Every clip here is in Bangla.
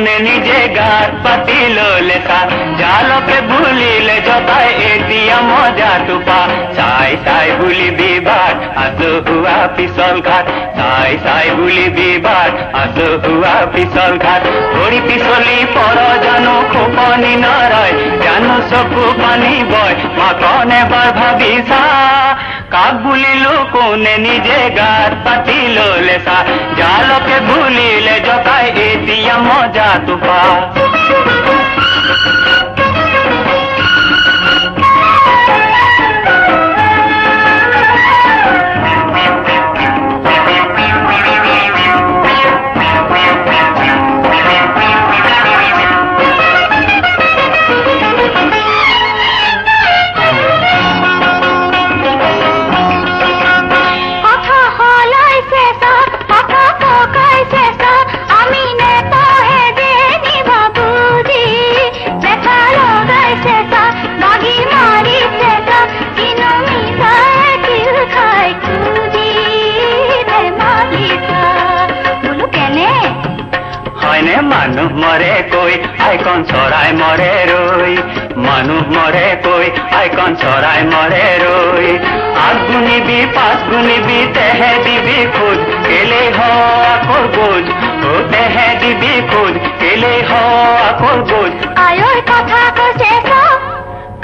কোনে নিজে গাত পাতিল লেখা জালকে ভুলিলে যতায় এতিয়া মজা তুপা চাই চাই বুলি বিবাদ, আছো হুয়া পিছল ঘাট। চাই চাই বুলি বিবাদ, আছো হুয়া পিছল ঘাট। ভৰি পিছলি পৰ জানো খোপনি নৰয় জানো চকু পানী বয়। মাকন এবাৰ ভাবি কাক বুলিলো কোনে নিজে গাত পাতি ললে চা। জালকে জকাই এতিয়া মানুহ মৰে কৈ আইকন চৰাই মৰে ৰৈ। মানুহ মৰে কৈ আইকন চৰাই মৰে ৰৈ। আগ গুণিবি পাঁচ গুণিবি তেহে দিবি খোজ কেলে হ আকৌ অ তেহে দিবি খোজ কেলে হ আকৌ আয়ৰ কথা কৈছে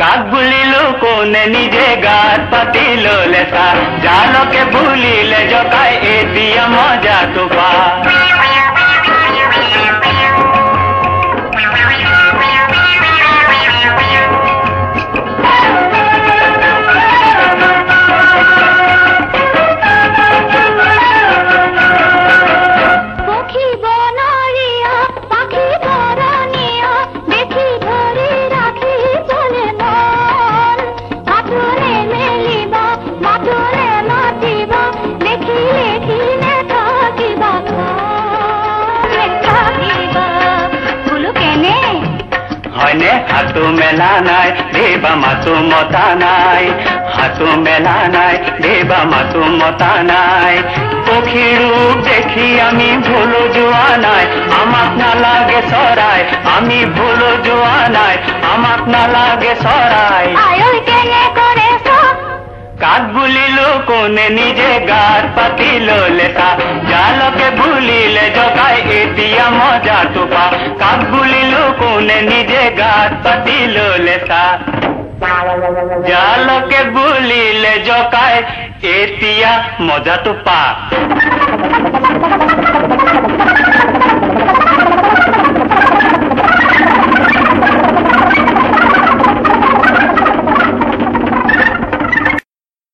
কাক বুলিলো কোনে নিজে গাত পাতি ললে চা জালকে ভুলিলে জকাই এতিয়া মজা তোপা হয়নে হাতো মেলা নাই দেবা মাতো মতা নাই। হাতো মেলা নাই দেবা মাতো মতা নাই। পক্ষী ৰূপ দেখি আমি ভুলো যোৱা নাই আমাক নালাগে চৰাই আমি ভুলো যোৱা নাই আমাক নালাগে চৰাই। কেনে কাক বুলিলো কোনে নিজে গাত পাতি ললে চা জালকে ভুলিলে জগাই এতিয়া মজা তোপা কাক বুলিলো কোনে নিজে গাত পাতি ললে চা জালকে বুলিলে জকাই এতিয়া মজা তোপা